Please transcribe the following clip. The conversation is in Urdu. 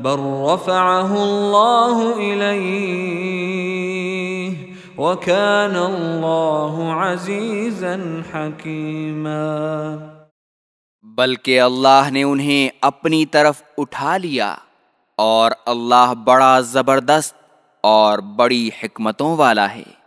بل رفعه الله إليه وكان الله عزيزا حكيما. بلکہ اللہ نے انہیں اپنی طرف اٹھا لیا اور اللہ بڑا زبردست اور بڑی حکمتوں والا ہے۔